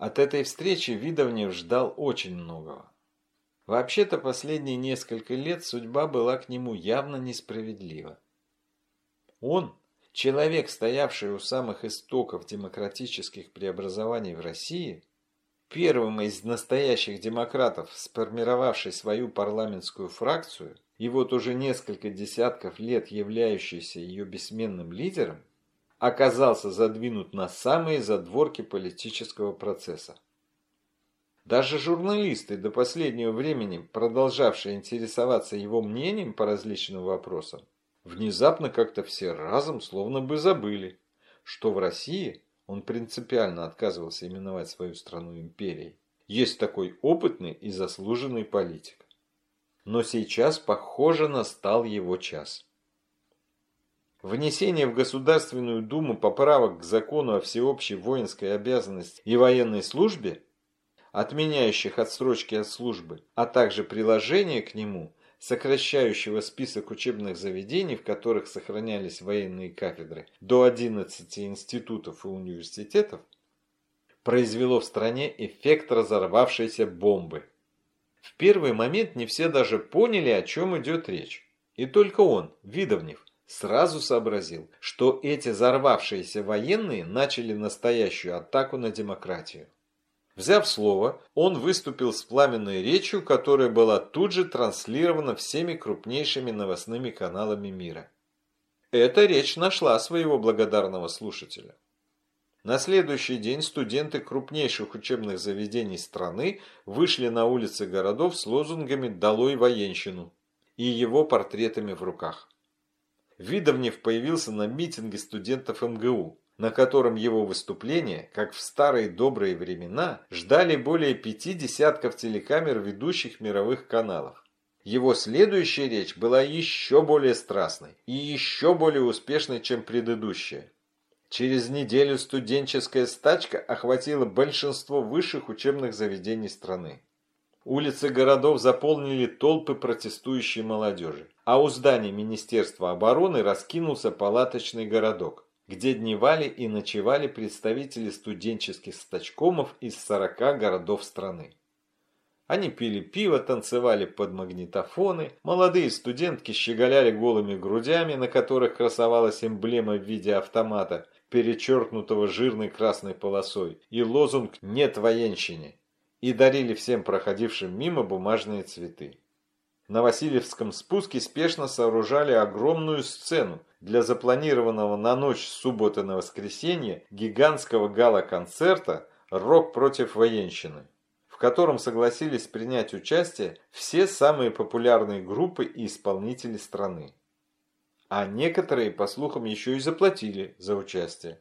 От этой встречи Видовнев ждал очень многого. Вообще-то последние несколько лет судьба была к нему явно несправедлива. Он, человек, стоявший у самых истоков демократических преобразований в России, первым из настоящих демократов, сформировавший свою парламентскую фракцию и вот уже несколько десятков лет являющийся ее бессменным лидером, оказался задвинут на самые задворки политического процесса. Даже журналисты, до последнего времени продолжавшие интересоваться его мнением по различным вопросам, внезапно как-то все разом словно бы забыли, что в России он принципиально отказывался именовать свою страну империей. Есть такой опытный и заслуженный политик. Но сейчас, похоже, настал его час. Внесение в Государственную Думу поправок к закону о всеобщей воинской обязанности и военной службе, отменяющих отсрочки от службы, а также приложение к нему, сокращающего список учебных заведений, в которых сохранялись военные кафедры, до 11 институтов и университетов, произвело в стране эффект разорвавшейся бомбы. В первый момент не все даже поняли, о чем идет речь. И только он, Видовнев, сразу сообразил, что эти взорвавшиеся военные начали настоящую атаку на демократию. Взяв слово, он выступил с пламенной речью, которая была тут же транслирована всеми крупнейшими новостными каналами мира. Эта речь нашла своего благодарного слушателя. На следующий день студенты крупнейших учебных заведений страны вышли на улицы городов с лозунгами «Долой военщину» и его портретами в руках. Видовнев появился на митинге студентов МГУ, на котором его выступление, как в старые добрые времена, ждали более пяти десятков телекамер ведущих мировых каналов. Его следующая речь была еще более страстной и еще более успешной, чем предыдущая. Через неделю студенческая стачка охватила большинство высших учебных заведений страны. Улицы городов заполнили толпы протестующей молодежи, а у зданий Министерства обороны раскинулся палаточный городок, где дневали и ночевали представители студенческих стачкомов из 40 городов страны. Они пили пиво, танцевали под магнитофоны, молодые студентки щеголяли голыми грудями, на которых красовалась эмблема в виде автомата, перечеркнутого жирной красной полосой, и лозунг «Нет военщине» и дарили всем проходившим мимо бумажные цветы. На Васильевском спуске спешно сооружали огромную сцену для запланированного на ночь субботы на воскресенье гигантского гала-концерта «Рок против военщины», в котором согласились принять участие все самые популярные группы и исполнители страны. А некоторые, по слухам, еще и заплатили за участие.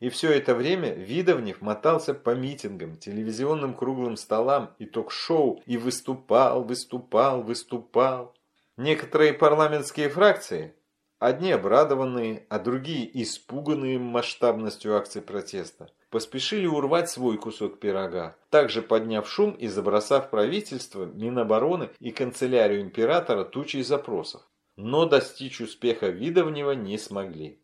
И все это время Видовнев мотался по митингам, телевизионным круглым столам и ток-шоу и выступал, выступал, выступал. Некоторые парламентские фракции, одни обрадованные, а другие испуганные масштабностью акций протеста, поспешили урвать свой кусок пирога, также подняв шум и забросав правительство, Минобороны и канцелярию императора тучей запросов. Но достичь успеха Видовнева не смогли.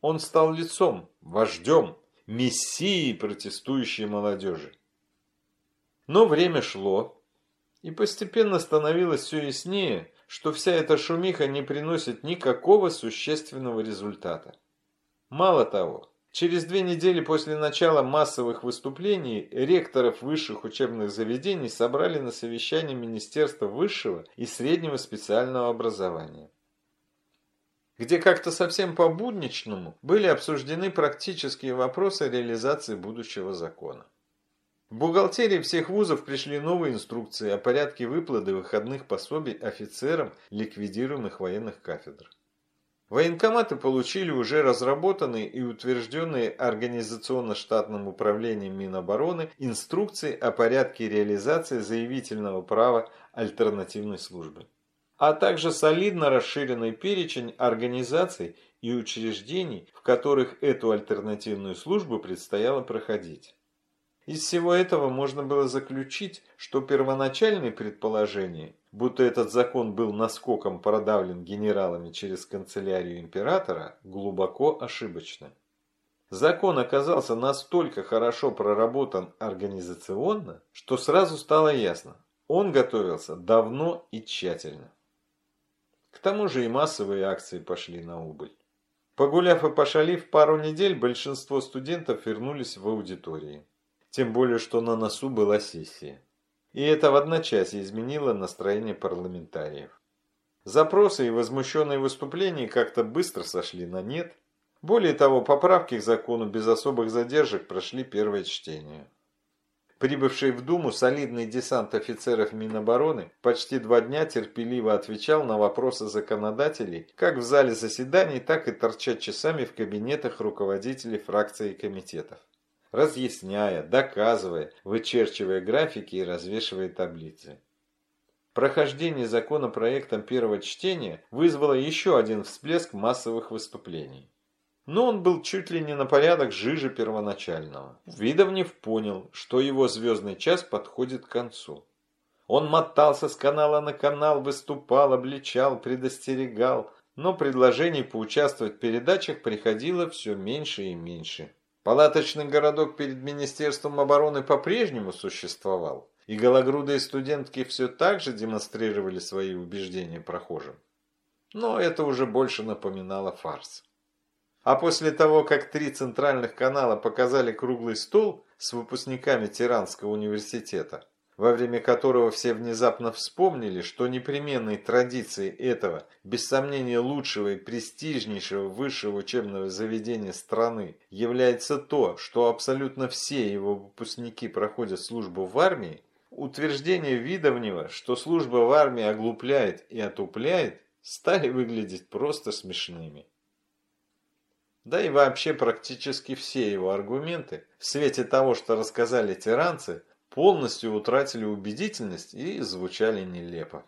Он стал лицом, вождем, мессией протестующей молодежи. Но время шло, и постепенно становилось все яснее, что вся эта шумиха не приносит никакого существенного результата. Мало того, через две недели после начала массовых выступлений ректоров высших учебных заведений собрали на совещание Министерства высшего и среднего специального образования где как-то совсем по-будничному были обсуждены практические вопросы реализации будущего закона. В бухгалтерии всех вузов пришли новые инструкции о порядке выплаты выходных пособий офицерам ликвидируемых военных кафедр. Военкоматы получили уже разработанные и утвержденные организационно-штатным управлением Минобороны инструкции о порядке реализации заявительного права альтернативной службы а также солидно расширенный перечень организаций и учреждений, в которых эту альтернативную службу предстояло проходить. Из всего этого можно было заключить, что первоначальные предположения, будто этот закон был наскоком продавлен генералами через канцелярию императора, глубоко ошибочны. Закон оказался настолько хорошо проработан организационно, что сразу стало ясно, он готовился давно и тщательно. Тому же и массовые акции пошли на убыль. Погуляв и пошалив пару недель, большинство студентов вернулись в аудитории. Тем более, что на носу была сессия. И это в одночасье изменило настроение парламентариев. Запросы и возмущенные выступления как-то быстро сошли на нет. Более того, поправки к закону без особых задержек прошли первое чтение. Прибывший в Думу солидный десант офицеров Минобороны почти два дня терпеливо отвечал на вопросы законодателей как в зале заседаний, так и торча часами в кабинетах руководителей фракций и комитетов. Разъясняя, доказывая, вычерчивая графики и развешивая таблицы. Прохождение законопроектом первого чтения вызвало еще один всплеск массовых выступлений. Но он был чуть ли не на порядок жиже первоначального. Видовнев понял, что его звездный час подходит к концу. Он мотался с канала на канал, выступал, обличал, предостерегал, но предложений поучаствовать в передачах приходило все меньше и меньше. Палаточный городок перед Министерством обороны по-прежнему существовал, и гологрудые студентки все так же демонстрировали свои убеждения прохожим. Но это уже больше напоминало фарс. А после того, как три центральных канала показали круглый стол с выпускниками Тиранского университета, во время которого все внезапно вспомнили, что непременной традицией этого, без сомнения лучшего и престижнейшего высшего учебного заведения страны, является то, что абсолютно все его выпускники проходят службу в армии, Утверждения Видовнева, что служба в армии оглупляет и отупляет, стали выглядеть просто смешными. Да и вообще практически все его аргументы в свете того, что рассказали тиранцы, полностью утратили убедительность и звучали нелепо.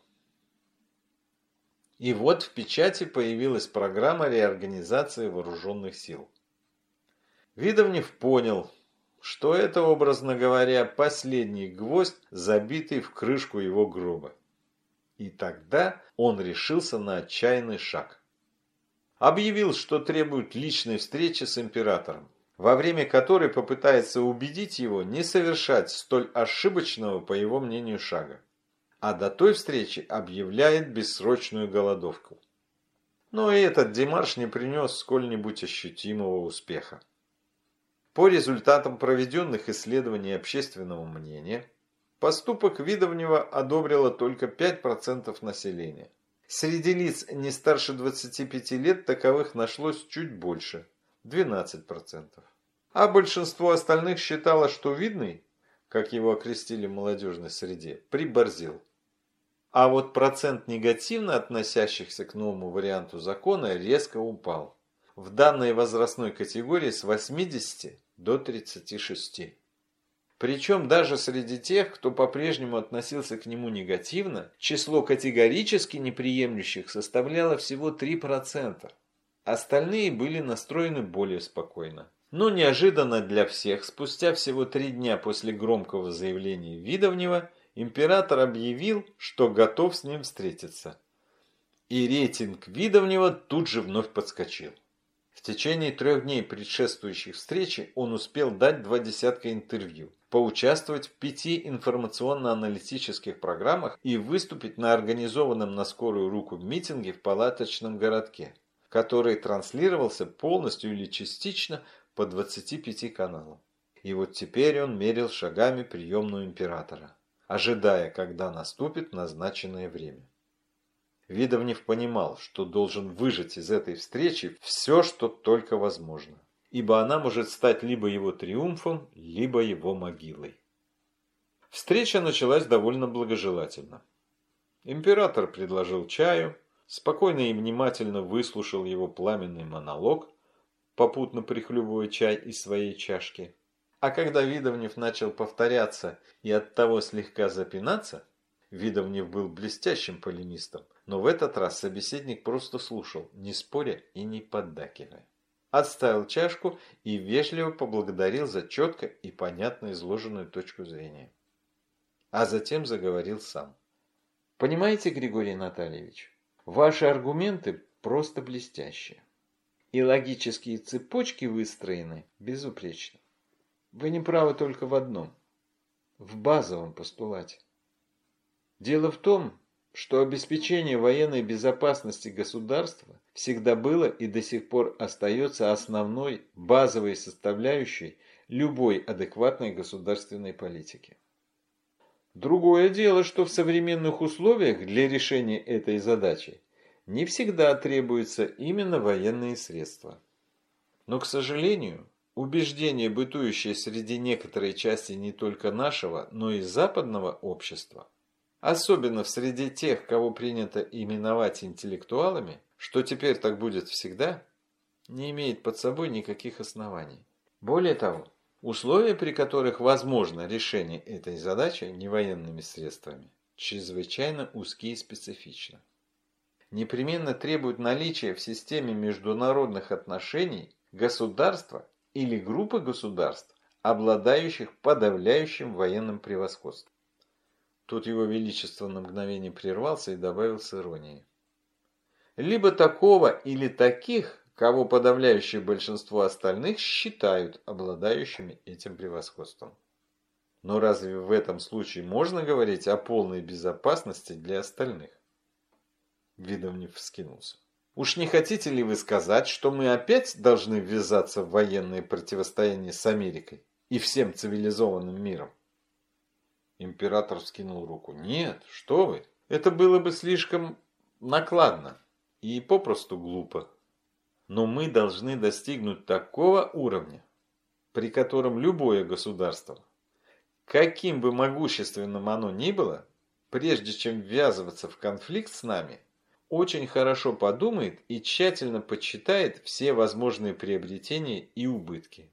И вот в печати появилась программа реорганизации вооруженных сил. Видовнев понял, что это, образно говоря, последний гвоздь, забитый в крышку его гроба. И тогда он решился на отчаянный шаг. Объявил, что требует личной встречи с императором, во время которой попытается убедить его не совершать столь ошибочного, по его мнению, шага. А до той встречи объявляет бессрочную голодовку. Но и этот демарш не принес сколь-нибудь ощутимого успеха. По результатам проведенных исследований общественного мнения, поступок Видовнева одобрило только 5% населения. Среди лиц не старше 25 лет таковых нашлось чуть больше – 12%. А большинство остальных считало, что Видный, как его окрестили в молодежной среде, приборзил. А вот процент негативно относящихся к новому варианту закона резко упал в данной возрастной категории с 80 до 36. Причем даже среди тех, кто по-прежнему относился к нему негативно, число категорически неприемлющих составляло всего 3%. Остальные были настроены более спокойно. Но неожиданно для всех, спустя всего три дня после громкого заявления Видовнева, император объявил, что готов с ним встретиться. И рейтинг Видовнева тут же вновь подскочил. В течение трех дней предшествующих встрече он успел дать два десятка интервью, поучаствовать в пяти информационно-аналитических программах и выступить на организованном на скорую руку митинге в палаточном городке, который транслировался полностью или частично по 25 каналам. И вот теперь он мерил шагами приемную императора, ожидая, когда наступит назначенное время. Видовнев понимал, что должен выжать из этой встречи все, что только возможно, ибо она может стать либо его триумфом, либо его могилой. Встреча началась довольно благожелательно. Император предложил чаю, спокойно и внимательно выслушал его пламенный монолог, попутно прихлюбывая чай из своей чашки. А когда Видовнев начал повторяться и оттого слегка запинаться, Видовнев был блестящим полемистом, но в этот раз собеседник просто слушал, не споря и не поддакивая. Отставил чашку и вежливо поблагодарил за четко и понятно изложенную точку зрения. А затем заговорил сам. Понимаете, Григорий Натальевич, ваши аргументы просто блестящие. и логические цепочки выстроены безупречно. Вы не правы только в одном – в базовом постулате. Дело в том, что обеспечение военной безопасности государства всегда было и до сих пор остается основной базовой составляющей любой адекватной государственной политики. Другое дело, что в современных условиях для решения этой задачи не всегда требуются именно военные средства. Но, к сожалению, убеждение, бытующее среди некоторой части не только нашего, но и западного общества, особенно в среде тех, кого принято именовать интеллектуалами, что теперь так будет всегда, не имеет под собой никаких оснований. Более того, условия, при которых возможно решение этой задачи невоенными средствами, чрезвычайно узкие и специфичны. Непременно требуют наличия в системе международных отношений государства или группы государств, обладающих подавляющим военным превосходством. Тут его величество на мгновение прервался и добавил с иронией. Либо такого или таких, кого подавляющее большинство остальных считают обладающими этим превосходством. Но разве в этом случае можно говорить о полной безопасности для остальных? Видовнев вскинулся. Уж не хотите ли вы сказать, что мы опять должны ввязаться в военное противостояние с Америкой и всем цивилизованным миром? Император вскинул руку. «Нет, что вы! Это было бы слишком накладно и попросту глупо. Но мы должны достигнуть такого уровня, при котором любое государство, каким бы могущественным оно ни было, прежде чем ввязываться в конфликт с нами, очень хорошо подумает и тщательно подсчитает все возможные приобретения и убытки.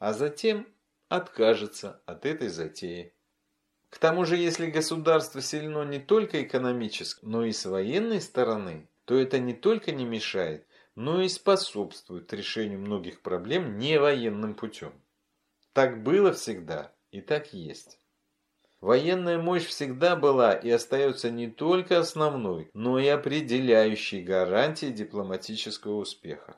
А затем откажется от этой затеи. К тому же, если государство сильно не только экономически, но и с военной стороны, то это не только не мешает, но и способствует решению многих проблем не военным путем. Так было всегда и так есть. Военная мощь всегда была и остается не только основной, но и определяющей гарантией дипломатического успеха.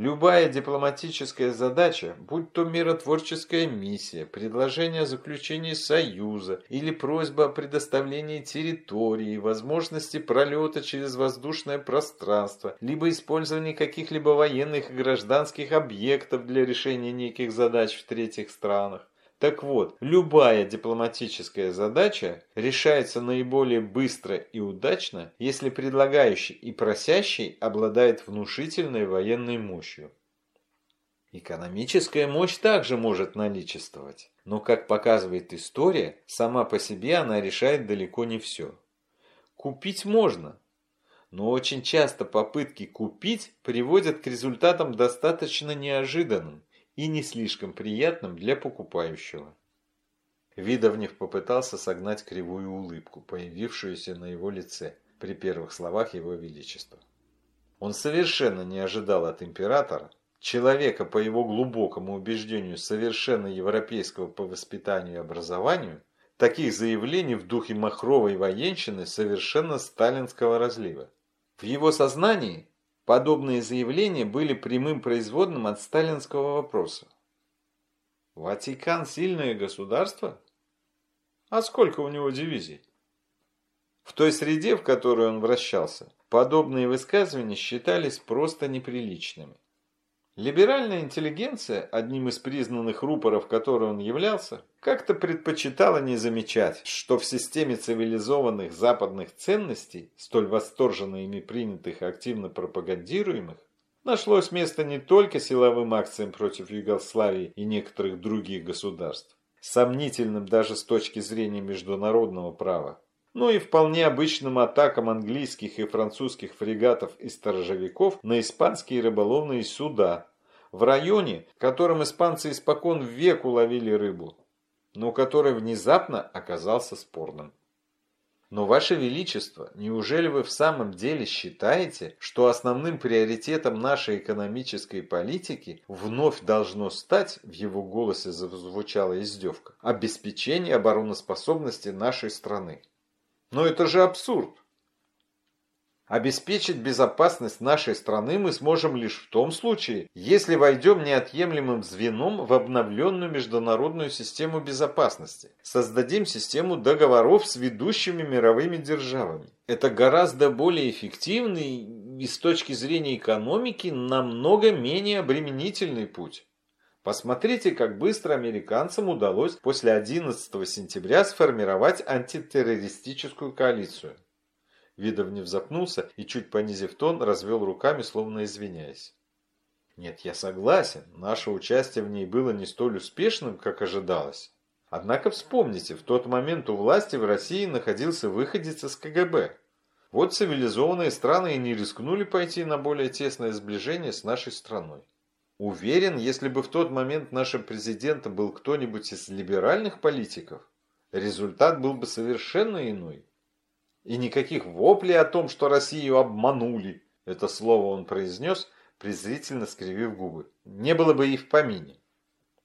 Любая дипломатическая задача, будь то миротворческая миссия, предложение о заключении союза или просьба о предоставлении территории, возможности пролета через воздушное пространство, либо использование каких-либо военных и гражданских объектов для решения неких задач в третьих странах, так вот, любая дипломатическая задача решается наиболее быстро и удачно, если предлагающий и просящий обладает внушительной военной мощью. Экономическая мощь также может наличествовать, но, как показывает история, сама по себе она решает далеко не все. Купить можно, но очень часто попытки купить приводят к результатам достаточно неожиданным, и не слишком приятным для покупающего. Видовнев попытался согнать кривую улыбку, появившуюся на его лице при первых словах его величества. Он совершенно не ожидал от императора, человека по его глубокому убеждению совершенно европейского по воспитанию и образованию, таких заявлений в духе махровой военщины совершенно сталинского разлива. В его сознании Подобные заявления были прямым производным от сталинского вопроса. Ватикан – сильное государство? А сколько у него дивизий? В той среде, в которой он вращался, подобные высказывания считались просто неприличными. Либеральная интеллигенция, одним из признанных рупоров которой он являлся, как-то предпочитала не замечать, что в системе цивилизованных западных ценностей, столь восторженно ими принятых и активно пропагандируемых, нашлось место не только силовым акциям против Югославии и некоторых других государств, сомнительным даже с точки зрения международного права, но и вполне обычным атакам английских и французских фрегатов и сторожевиков на испанские рыболовные суда в районе, которым испанцы испокон век уловили рыбу, но который внезапно оказался спорным. Но, Ваше Величество, неужели вы в самом деле считаете, что основным приоритетом нашей экономической политики вновь должно стать, в его голосе зазвучала издевка, обеспечение обороноспособности нашей страны? Но это же абсурд! Обеспечить безопасность нашей страны мы сможем лишь в том случае, если войдем неотъемлемым звеном в обновленную международную систему безопасности. Создадим систему договоров с ведущими мировыми державами. Это гораздо более эффективный и с точки зрения экономики намного менее обременительный путь. Посмотрите, как быстро американцам удалось после 11 сентября сформировать антитеррористическую коалицию. Видовнев запнулся и, чуть понизив тон, развел руками, словно извиняясь. Нет, я согласен, наше участие в ней было не столь успешным, как ожидалось. Однако вспомните, в тот момент у власти в России находился выходец из КГБ. Вот цивилизованные страны и не рискнули пойти на более тесное сближение с нашей страной. Уверен, если бы в тот момент нашим президентом был кто-нибудь из либеральных политиков, результат был бы совершенно иной. И никаких воплей о том, что Россию обманули, это слово он произнес, презрительно скривив губы, не было бы и в помине.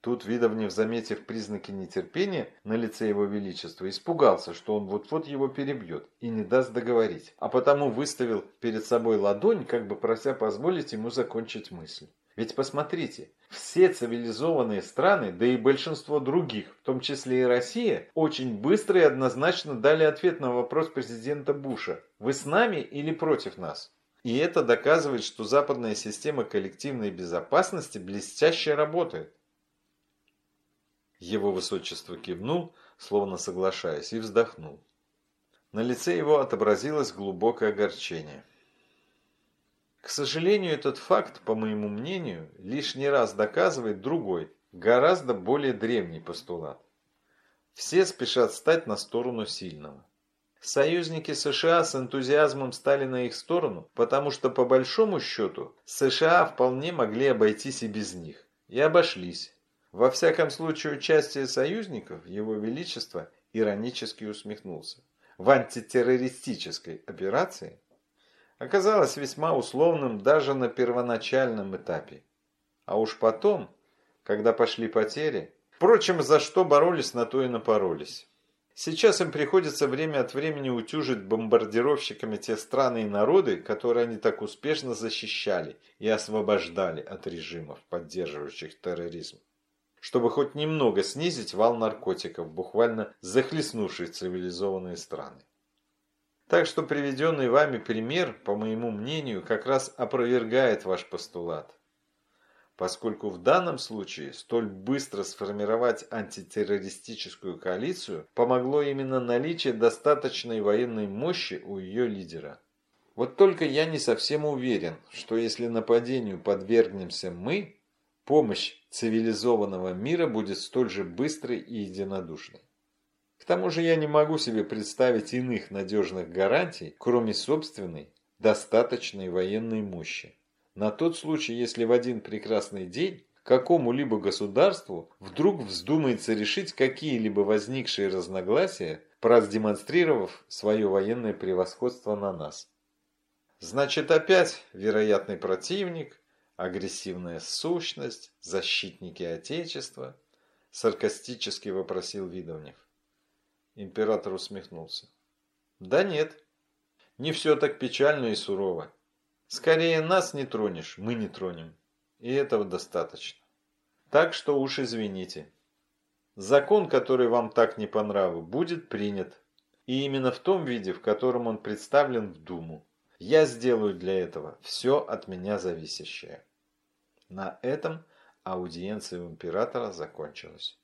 Тут Видовнев, заметив признаки нетерпения на лице его величества, испугался, что он вот-вот его перебьет и не даст договорить, а потому выставил перед собой ладонь, как бы прося позволить ему закончить мысль. Ведь посмотрите, все цивилизованные страны, да и большинство других, в том числе и Россия, очень быстро и однозначно дали ответ на вопрос президента Буша «Вы с нами или против нас?». И это доказывает, что западная система коллективной безопасности блестяще работает. Его высочество кивнул, словно соглашаясь, и вздохнул. На лице его отобразилось глубокое огорчение. К сожалению, этот факт, по моему мнению, лишний раз доказывает другой, гораздо более древний постулат. Все спешат стать на сторону сильного. Союзники США с энтузиазмом стали на их сторону, потому что по большому счету США вполне могли обойтись и без них. И обошлись. Во всяком случае, участие союзников, его величество, иронически усмехнулся, в антитеррористической операции оказалось весьма условным даже на первоначальном этапе. А уж потом, когда пошли потери, впрочем, за что боролись, на то и напоролись. Сейчас им приходится время от времени утюжить бомбардировщиками те страны и народы, которые они так успешно защищали и освобождали от режимов, поддерживающих терроризм, чтобы хоть немного снизить вал наркотиков, буквально захлестнувших цивилизованные страны. Так что приведенный вами пример, по моему мнению, как раз опровергает ваш постулат. Поскольку в данном случае столь быстро сформировать антитеррористическую коалицию помогло именно наличие достаточной военной мощи у ее лидера. Вот только я не совсем уверен, что если нападению подвергнемся мы, помощь цивилизованного мира будет столь же быстрой и единодушной. Тому же я не могу себе представить иных надежных гарантий, кроме собственной, достаточной военной мощи. На тот случай, если в один прекрасный день какому-либо государству вдруг вздумается решить какие-либо возникшие разногласия, продемонстрировав свое военное превосходство на нас. Значит, опять вероятный противник, агрессивная сущность, защитники Отечества, саркастически вопросил Видовнев. Император усмехнулся. Да нет, не все так печально и сурово. Скорее нас не тронешь, мы не тронем. И этого достаточно. Так что уж извините. Закон, который вам так не по нраву, будет принят. И именно в том виде, в котором он представлен в Думу. Я сделаю для этого все от меня зависящее. На этом аудиенция у императора закончилась.